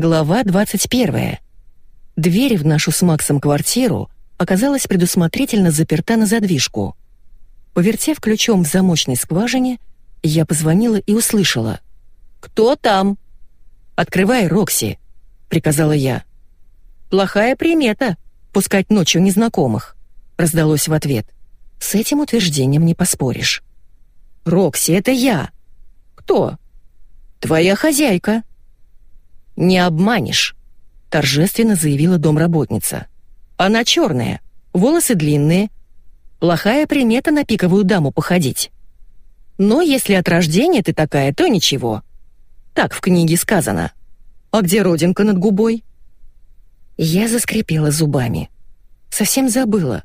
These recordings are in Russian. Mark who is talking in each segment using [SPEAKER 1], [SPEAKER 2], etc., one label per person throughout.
[SPEAKER 1] Глава 21. Дверь в нашу с Максом квартиру оказалась предусмотрительно заперта на задвижку. Повертев ключом в замочной скважине, я позвонила и услышала. «Кто там?» «Открывай, Рокси», — приказала я. «Плохая примета — пускать ночью незнакомых», — раздалось в ответ. С этим утверждением не поспоришь. «Рокси, это я». «Кто?» «Твоя хозяйка». «Не обманешь», — торжественно заявила домработница. «Она черная, волосы длинные. Плохая примета на пиковую даму походить. Но если от рождения ты такая, то ничего. Так в книге сказано. А где родинка над губой?» Я заскрипела зубами. Совсем забыла.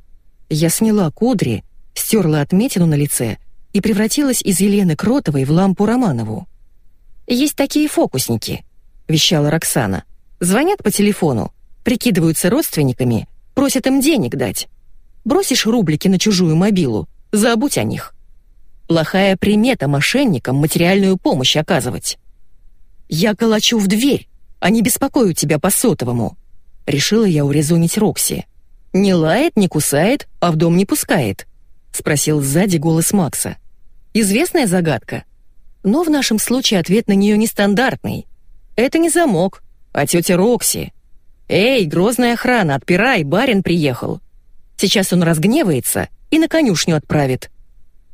[SPEAKER 1] Я сняла кудри, стерла отметину на лице и превратилась из Елены Кротовой в лампу Романову. «Есть такие фокусники», — вещала Роксана. «Звонят по телефону, прикидываются родственниками, просят им денег дать. Бросишь рублики на чужую мобилу, забудь о них. Плохая примета мошенникам материальную помощь оказывать. Я колочу в дверь, а не беспокою тебя по сотовому». Решила я урезонить Рокси. «Не лает, не кусает, а в дом не пускает», — спросил сзади голос Макса. «Известная загадка?» Но в нашем случае ответ на нее нестандартный. Это не замок, а тетя Рокси. «Эй, грозная охрана, отпирай, барин приехал!» Сейчас он разгневается и на конюшню отправит.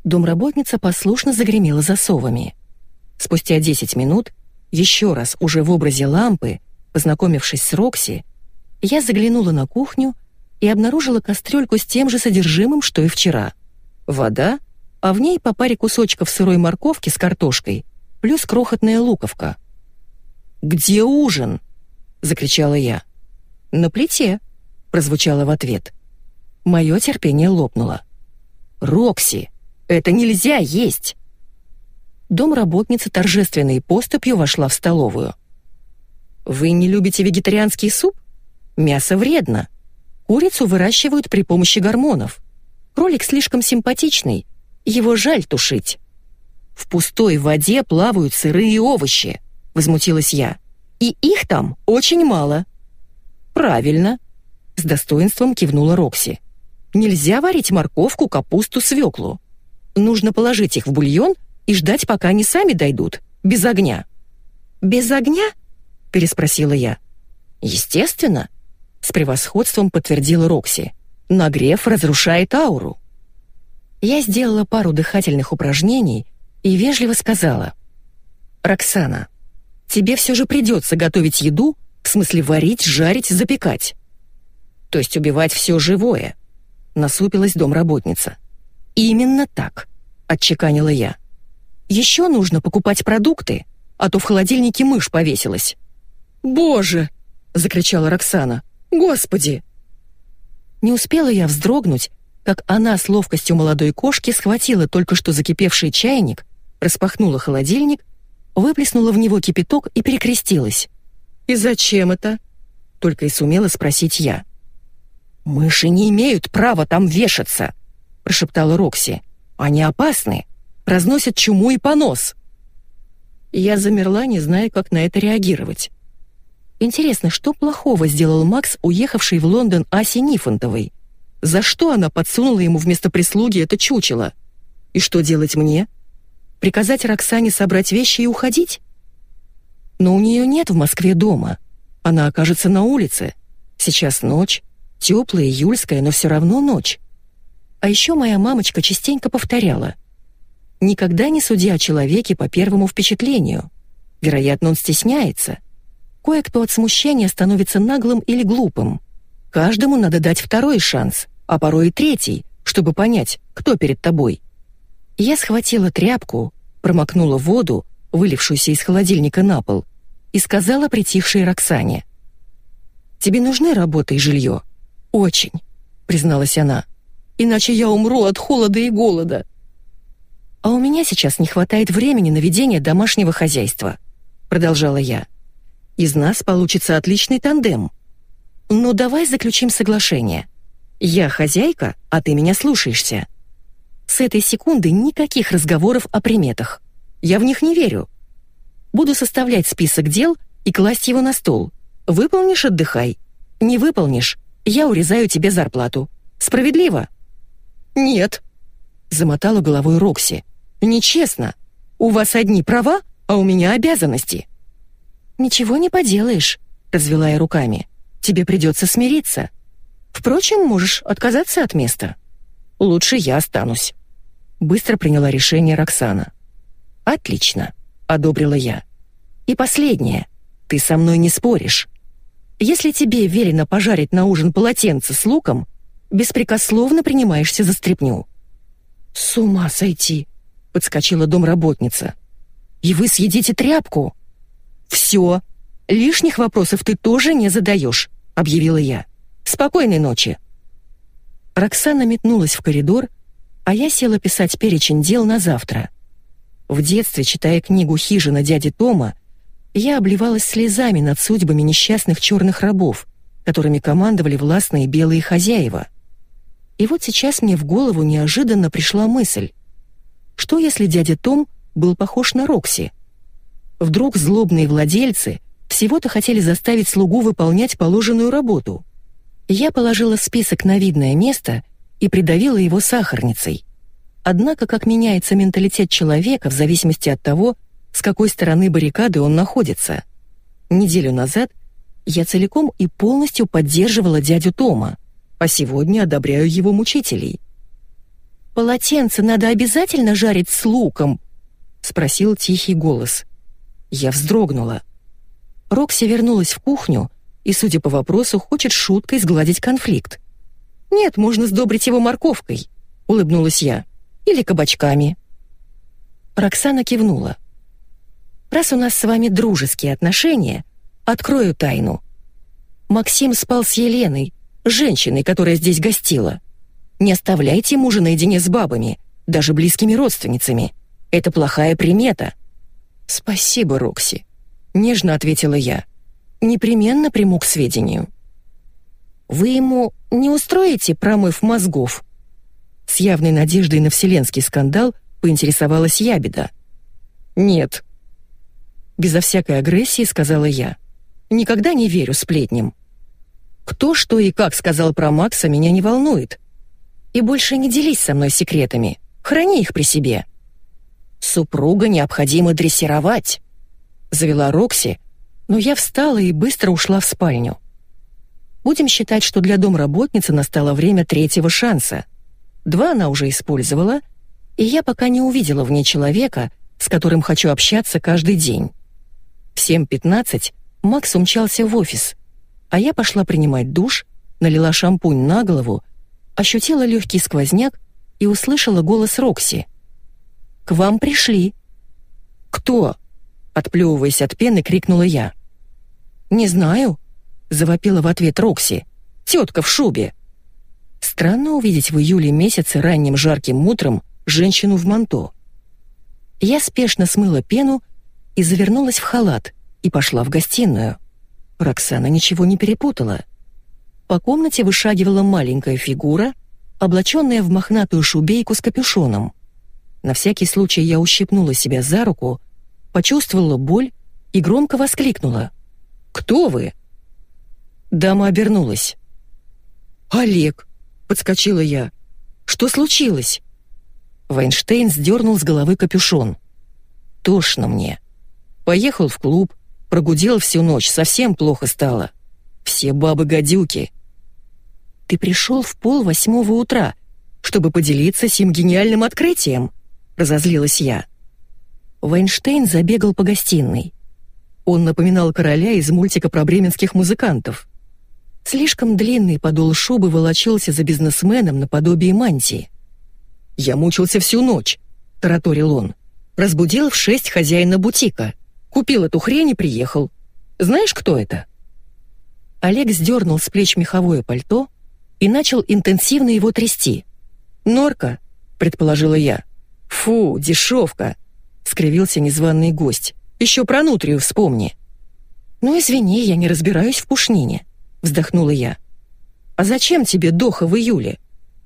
[SPEAKER 1] Домработница послушно загремела засовами. Спустя 10 минут, еще раз уже в образе лампы, познакомившись с Рокси, я заглянула на кухню и обнаружила кастрюльку с тем же содержимым, что и вчера. Вода, а в ней по паре кусочков сырой морковки с картошкой, плюс крохотная луковка. «Где ужин?» — закричала я. «На плите», — прозвучало в ответ. Мое терпение лопнуло. «Рокси, это нельзя есть!» Домработница торжественной поступью вошла в столовую. «Вы не любите вегетарианский суп? Мясо вредно. Курицу выращивают при помощи гормонов. Кролик слишком симпатичный, его жаль тушить. В пустой воде плавают сырые овощи, возмутилась я. И их там очень мало. Правильно, с достоинством кивнула Рокси. Нельзя варить морковку, капусту, свеклу. Нужно положить их в бульон и ждать, пока они сами дойдут, без огня. Без огня? переспросила я. Естественно, с превосходством подтвердила Рокси. Нагрев разрушает ауру. Я сделала пару дыхательных упражнений и вежливо сказала. «Роксана, тебе все же придется готовить еду, в смысле варить, жарить, запекать. То есть убивать все живое», — насупилась домработница. «Именно так», — отчеканила я. «Еще нужно покупать продукты, а то в холодильнике мышь повесилась». «Боже!» — закричала Роксана. «Господи!» Не успела я вздрогнуть, как она с ловкостью молодой кошки схватила только что закипевший чайник, распахнула холодильник, выплеснула в него кипяток и перекрестилась. «И зачем это?» — только и сумела спросить я. «Мыши не имеют права там вешаться», — прошептала Рокси. «Они опасны, разносят чуму и понос». Я замерла, не зная, как на это реагировать. Интересно, что плохого сделал Макс, уехавший в Лондон Асе Нифонтовой? За что она подсунула ему вместо прислуги это чучело? И что делать мне? Приказать Роксане собрать вещи и уходить? Но у нее нет в Москве дома. Она окажется на улице. Сейчас ночь, теплая, июльская, но все равно ночь. А еще моя мамочка частенько повторяла. «Никогда не суди о человеке по первому впечатлению. Вероятно, он стесняется. Кое-кто от смущения становится наглым или глупым. Каждому надо дать второй шанс, а порой и третий, чтобы понять, кто перед тобой. Я схватила тряпку, промокнула воду, вылившуюся из холодильника на пол, и сказала притихшей Роксане. «Тебе нужны работа и жилье?» «Очень», — призналась она. «Иначе я умру от холода и голода». «А у меня сейчас не хватает времени на ведение домашнего хозяйства», — продолжала я. «Из нас получится отличный тандем. «Ну, давай заключим соглашение. Я хозяйка, а ты меня слушаешься. С этой секунды никаких разговоров о приметах. Я в них не верю. Буду составлять список дел, и класть его на стол. Выполнишь — отдыхай. Не выполнишь — я урезаю тебе зарплату. Справедливо?» «Нет», — замотала головой Рокси. «Нечестно. У вас одни права, а у меня обязанности». «Ничего не поделаешь», — развела я руками. «Тебе придется смириться. Впрочем, можешь отказаться от места. Лучше я останусь». Быстро приняла решение Роксана. «Отлично», — одобрила я. «И последнее. Ты со мной не споришь. Если тебе велено пожарить на ужин полотенце с луком, беспрекословно принимаешься за стряпню». «С ума сойти!» — подскочила домработница. «И вы съедите тряпку?» «Все. Лишних вопросов ты тоже не задаешь», — объявила я. «Спокойной ночи». Роксана метнулась в коридор, а я села писать перечень дел на завтра. В детстве, читая книгу «Хижина дяди Тома», я обливалась слезами над судьбами несчастных черных рабов, которыми командовали властные белые хозяева. И вот сейчас мне в голову неожиданно пришла мысль. Что если дядя Том был похож на Рокси? Вдруг злобные владельцы всего-то хотели заставить слугу выполнять положенную работу. Я положила список на видное место и придавила его сахарницей. Однако, как меняется менталитет человека в зависимости от того, с какой стороны баррикады он находится. Неделю назад я целиком и полностью поддерживала дядю Тома, а сегодня одобряю его мучителей. «Полотенце надо обязательно жарить с луком?» — спросил тихий голос. Я вздрогнула. Рокси вернулась в кухню и, судя по вопросу, хочет шуткой сгладить конфликт. «Нет, можно сдобрить его морковкой», — улыбнулась я. «Или кабачками». Роксана кивнула. Раз у нас с вами дружеские отношения, открою тайну. Максим спал с Еленой, женщиной, которая здесь гостила. Не оставляйте мужа наедине с бабами, даже близкими родственницами. Это плохая примета. Спасибо, Рокси, нежно ответила я. Непременно приму к сведению. Вы ему не устроите промыв мозгов? С явной надеждой на вселенский скандал поинтересовалась Ябеда. Нет, Безо всякой агрессии сказала я. Никогда не верю сплетням. Кто что и как сказал про Макса, меня не волнует. И больше не делись со мной секретами. Храни их при себе. Супруга необходимо дрессировать, завела Рокси, но я встала и быстро ушла в спальню. Будем считать, что для домработницы настало время третьего шанса. Два она уже использовала, и я пока не увидела в ней человека, с которым хочу общаться каждый день. В 7.15 Макс умчался в офис, а я пошла принимать душ, налила шампунь на голову, ощутила легкий сквозняк и услышала голос Рокси. «К вам пришли». «Кто?» — отплевываясь от пены, крикнула я. «Не знаю», — завопила в ответ Рокси. «Тетка в шубе». Странно увидеть в июле месяце ранним жарким утром женщину в манто. Я спешно смыла пену и завернулась в халат и пошла в гостиную. Роксана ничего не перепутала. По комнате вышагивала маленькая фигура, облаченная в мохнатую шубейку с капюшоном. На всякий случай я ущипнула себя за руку, почувствовала боль и громко воскликнула. «Кто вы?» Дама обернулась. «Олег!» — подскочила я. «Что случилось?» Вайнштейн сдернул с головы капюшон. «Тошно мне. Поехал в клуб, прогудел всю ночь, совсем плохо стало. Все бабы-гадюки. Ты пришел в пол восьмого утра, чтобы поделиться сим гениальным открытием, разозлилась я. Вайнштейн забегал по гостиной. Он напоминал короля из мультика про бременских музыкантов. Слишком длинный подол шубы волочился за бизнесменом наподобие мантии. «Я мучился всю ночь», — тараторил он. «Разбудил в шесть хозяина бутика. Купил эту хрень и приехал. Знаешь, кто это?» Олег сдернул с плеч меховое пальто и начал интенсивно его трясти. «Норка», — предположила я. «Фу, дешевка», — скривился незваный гость. «Еще про нутрию вспомни». «Ну, извини, я не разбираюсь в пушнине», — вздохнула я. «А зачем тебе доха в июле?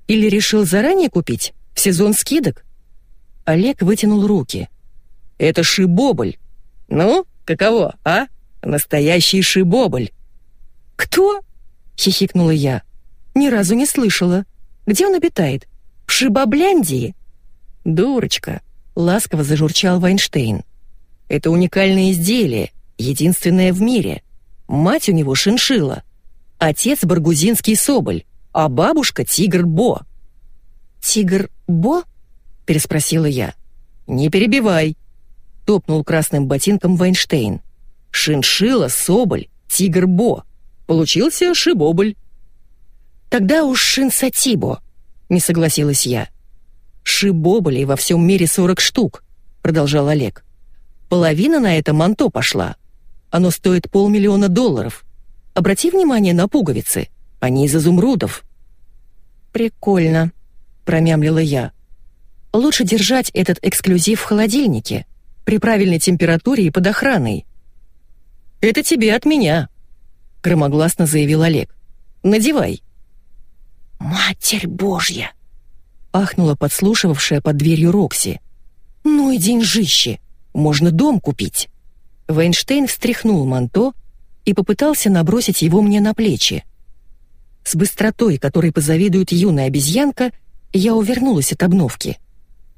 [SPEAKER 1] Или решил заранее купить? В сезон скидок?» Олег вытянул руки. «Это шибобль. «Ну, каково, а? Настоящий шибобль!» «Кто?» — хихикнула я. «Ни разу не слышала. Где он обитает? В Шибабляндии?» «Дурочка!» — ласково зажурчал Вайнштейн. «Это уникальное изделие, единственное в мире. Мать у него шиншила, отец — баргузинский соболь, а бабушка — тигр Бо». «Тигр Бо?» — переспросила я. «Не перебивай!» — топнул красным ботинком Вайнштейн. «Шиншила, соболь, тигр Бо. Получился шибобль». «Тогда уж шинсатибо», — не согласилась я. «Шибоболей во всем мире сорок штук», — продолжал Олег. «Половина на это манто пошла. Оно стоит полмиллиона долларов. Обрати внимание на пуговицы. Они из изумрудов». «Прикольно», — промямлила я. «Лучше держать этот эксклюзив в холодильнике, при правильной температуре и под охраной». «Это тебе от меня», — громогласно заявил Олег. «Надевай».
[SPEAKER 2] «Матерь Божья!»
[SPEAKER 1] — ахнула подслушивавшая под дверью Рокси. «Ну и деньжище! Можно дом купить!» Вейнштейн встряхнул манто и попытался набросить его мне на плечи. С быстротой, которой позавидует юная обезьянка, я увернулась от обновки.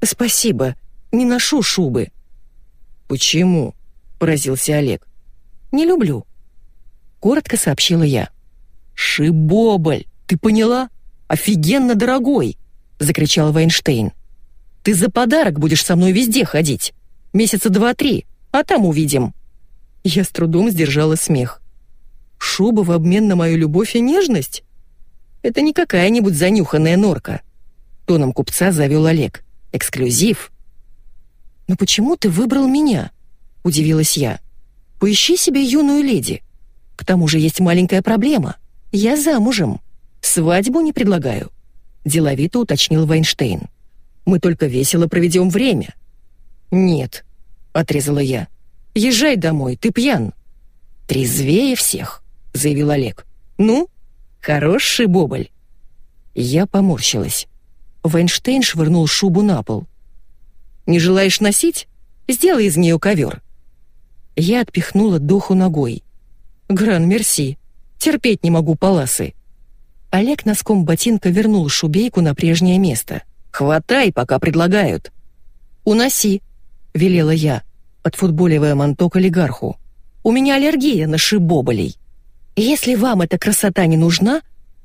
[SPEAKER 1] «Спасибо, не ношу шубы». «Почему?» — поразился Олег. «Не люблю», — коротко сообщила я. «Шибобль, ты поняла? Офигенно дорогой!» — закричал Вайнштейн. «Ты за подарок будешь со мной везде ходить. Месяца два-три, а там увидим». Я с трудом сдержала смех. «Шуба в обмен на мою любовь и нежность? Это не какая-нибудь занюханная норка». Тоном купца завел Олег. «Эксклюзив». «Но почему ты выбрал меня?» — удивилась я. «Поищи себе юную леди. К тому же есть маленькая проблема. Я замужем. Свадьбу не предлагаю», — деловито уточнил Вайнштейн. «Мы только весело проведем время». «Нет», — отрезала я. Езжай домой, ты пьян». «Трезвее всех», — заявил Олег. «Ну, хороший бобль». Я поморщилась. Вайнштейн швырнул шубу на пол. «Не желаешь носить? Сделай из нее ковер». Я отпихнула духу ногой. «Гран, мерси. Терпеть не могу паласы». Олег носком ботинка вернул шубейку на прежнее место. «Хватай, пока предлагают». «Уноси», — велела я отфутболивая манто к олигарху. «У меня аллергия на шибоболей. Если вам эта красота не нужна,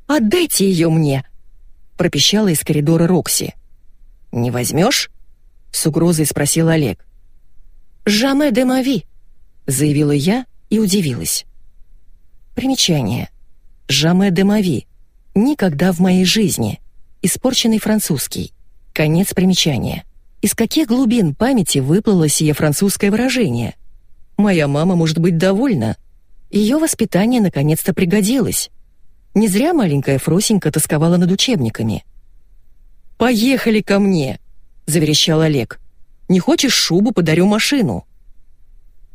[SPEAKER 1] отдайте ее мне», — пропищала из коридора Рокси. «Не возьмешь?» — с угрозой спросил Олег. «Жаме де мави», — заявила я и удивилась. Примечание. «Жаме де мави» — «Никогда в моей жизни», испорченный французский. Конец примечания. Из каких глубин памяти выплыло сие французское выражение? Моя мама может быть довольна. Ее воспитание наконец-то пригодилось. Не зря маленькая Фросенька тосковала над учебниками. «Поехали ко мне!» — заверещал Олег. «Не хочешь шубу, подарю машину».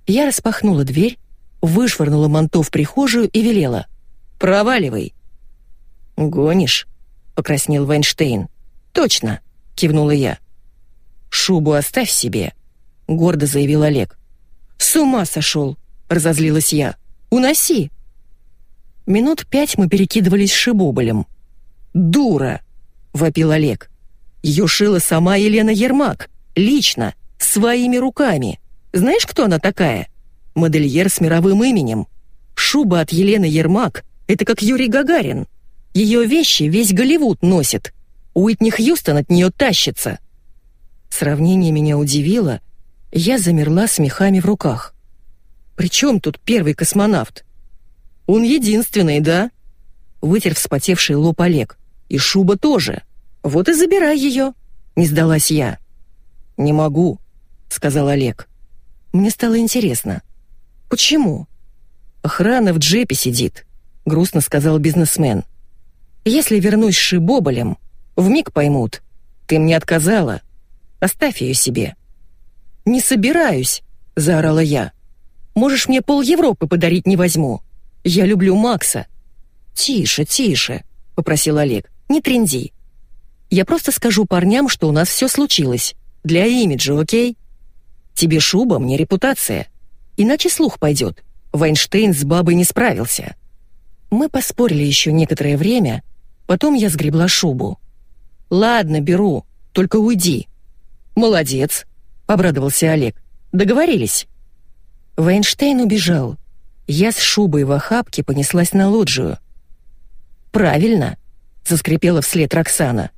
[SPEAKER 1] Я распахнула дверь, вышвырнула манто в прихожую и велела. «Проваливай!» «Гонишь?» — покраснел Вайнштейн. «Точно!» — кивнула я. «Шубу оставь себе», — гордо заявил Олег. «С ума сошел!» — разозлилась я. «Уноси!» Минут пять мы перекидывались шибоболем. «Дура!» — вопил Олег. «Ее шила сама Елена Ермак, лично, своими руками. Знаешь, кто она такая? Модельер с мировым именем. Шуба от Елены Ермак — это как Юрий Гагарин. Ее вещи весь Голливуд носит. Уитни Хьюстон от нее тащится. Сравнение меня удивило, я замерла с мехами в руках. «При чем тут первый космонавт?» «Он единственный, да?» Вытер вспотевший лоб Олег. «И шуба тоже. Вот и забирай ее!» Не сдалась я. «Не могу», — сказал Олег. Мне стало интересно. «Почему?» «Охрана в джепе сидит», — грустно сказал бизнесмен. «Если вернусь Шибоболем, вмиг поймут. Ты мне отказала, Оставь ее себе». «Не собираюсь», — заорала я. «Можешь мне пол Европы подарить не возьму. Я люблю Макса». «Тише, тише», — попросил Олег. «Не тренди. Я просто скажу парням, что у нас все случилось. Для имиджа, окей? Тебе шуба, мне репутация. Иначе слух пойдет. Вайнштейн с бабой не справился. Мы поспорили еще некоторое время, потом я сгребла шубу. «Ладно, беру, только уйди». «Молодец», — обрадовался Олег. «Договорились». Вайнштейн убежал. Я с шубой в охапке понеслась на лоджию. «Правильно», — заскрипела вслед Роксана.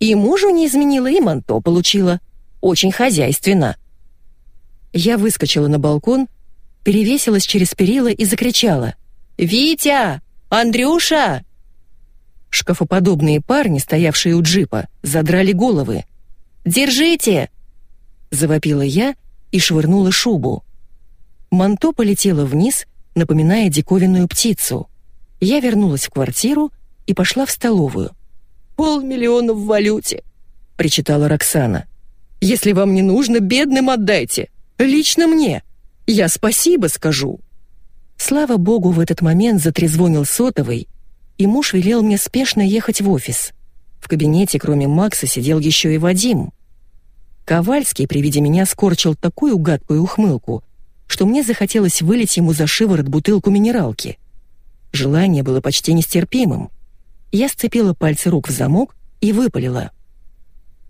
[SPEAKER 1] «И мужу не изменила, и манто получила. Очень хозяйственно». Я выскочила на балкон, перевесилась через перила и закричала. «Витя! Андрюша!» Шкафоподобные парни, стоявшие у джипа, задрали головы. «Держите!» — завопила я и швырнула шубу. Манто полетело вниз, напоминая диковинную птицу. Я вернулась в квартиру и пошла в столовую. «Полмиллиона в валюте!» — причитала Роксана. «Если вам не нужно, бедным отдайте! Лично мне! Я спасибо скажу!» Слава богу, в этот момент затрезвонил сотовый, и муж велел мне спешно ехать в офис. В кабинете, кроме Макса, сидел еще и Вадим. Ковальский при виде меня скорчил такую гадкую ухмылку, что мне захотелось вылить ему за шиворот бутылку минералки. Желание было почти нестерпимым. Я сцепила пальцы рук в замок и выпалила.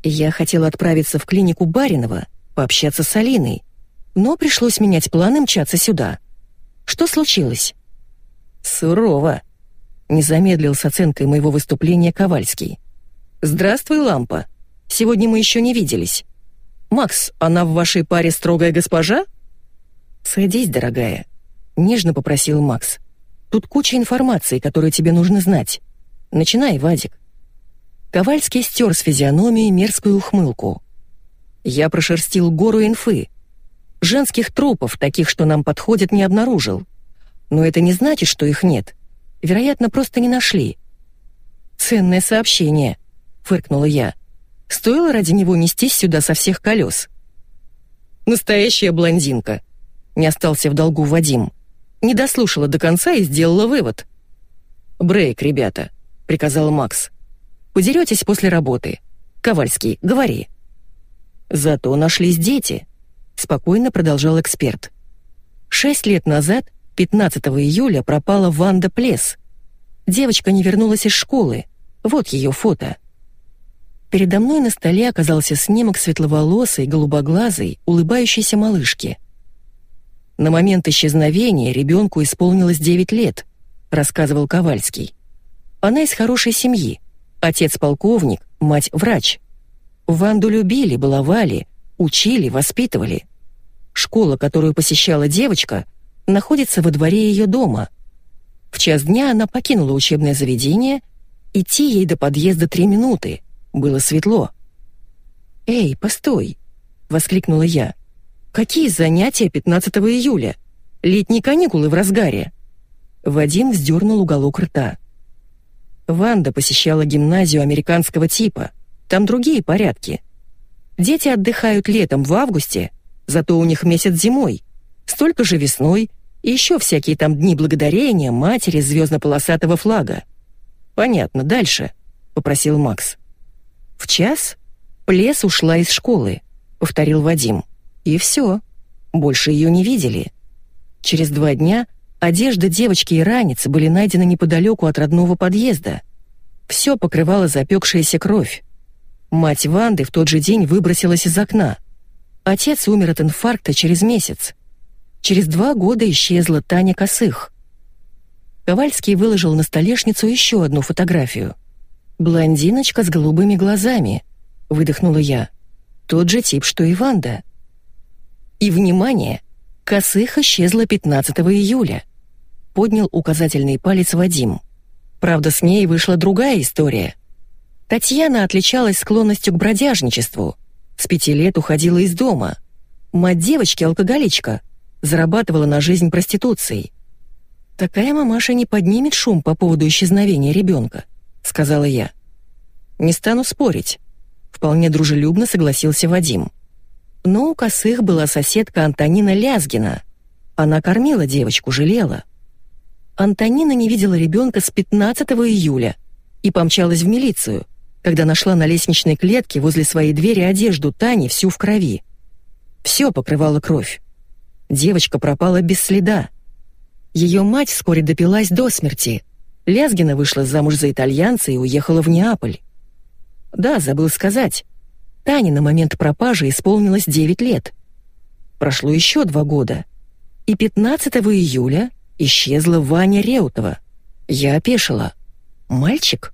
[SPEAKER 1] Я хотела отправиться в клинику Баринова, пообщаться с Алиной, но пришлось менять планы мчаться сюда. Что случилось? Сурово. Не замедлил с оценкой моего выступления Ковальский. «Здравствуй, Лампа. Сегодня мы еще не виделись. Макс, она в вашей паре строгая госпожа?» «Садись, дорогая», — нежно попросил Макс. «Тут куча информации, которую тебе нужно знать. Начинай, Вадик». Ковальский стер с физиономией мерзкую ухмылку. «Я прошерстил гору инфы. Женских трупов, таких, что нам подходят, не обнаружил. Но это не значит, что их нет. Вероятно, просто не нашли. «Ценное сообщение», — фыркнула я. «Стоило ради него нестись сюда со всех колес». «Настоящая блондинка», — не остался в долгу Вадим. Не дослушала до конца и сделала вывод. «Брейк, ребята», — приказал Макс. «Подеретесь после работы. Ковальский, говори». «Зато нашлись дети», — спокойно продолжал эксперт. «Шесть лет назад 15 июля пропала Ванда Плес. Девочка не вернулась из школы. Вот ее фото. Передо мной на столе оказался снимок светловолосой, голубоглазой, улыбающейся малышки. На момент исчезновения ребенку исполнилось 9 лет, рассказывал Ковальский. Она из хорошей семьи. Отец полковник, мать врач. Ванду любили, баловали, учили, воспитывали. Школа, которую посещала девочка, находится во дворе ее дома. В час дня она покинула учебное заведение, идти ей до подъезда три минуты, было светло. «Эй, постой!» — воскликнула я. «Какие занятия 15 июля? Летние каникулы в разгаре!» Вадим вздернул уголок рта. Ванда посещала гимназию американского типа. Там другие порядки. Дети отдыхают летом в августе, зато у них месяц зимой столько же весной и еще всякие там дни благодарения матери звездно-полосатого флага. «Понятно, дальше», — попросил Макс. «В час Плес ушла из школы», — повторил Вадим. «И все. Больше ее не видели. Через два дня одежда девочки и ранец были найдены неподалеку от родного подъезда. Все покрывало запекшаяся кровь. Мать Ванды в тот же день выбросилась из окна. Отец умер от инфаркта через месяц. Через два года исчезла Таня Косых. Ковальский выложил на столешницу еще одну фотографию. «Блондиночка с голубыми глазами», — выдохнула я. «Тот же тип, что и Ванда». И, внимание, Косых исчезла 15 июля. Поднял указательный палец Вадим. Правда, с ней вышла другая история. Татьяна отличалась склонностью к бродяжничеству. С пяти лет уходила из дома. Мать девочки — алкоголичка — зарабатывала на жизнь проституцией. «Такая мамаша не поднимет шум по поводу исчезновения ребенка», — сказала я. «Не стану спорить», — вполне дружелюбно согласился Вадим. Но у косых была соседка Антонина Лязгина. Она кормила девочку, жалела. Антонина не видела ребенка с 15 июля и помчалась в милицию, когда нашла на лестничной клетке возле своей двери одежду Тани всю в крови. Все покрывало кровь. Девочка пропала без следа. Ее мать вскоре допилась до смерти. Лязгина вышла замуж за итальянца и уехала в Неаполь. Да, забыл сказать. Тане на момент пропажи исполнилось 9 лет. Прошло еще два года. И 15 июля исчезла Ваня Реутова. Я опешила. Мальчик?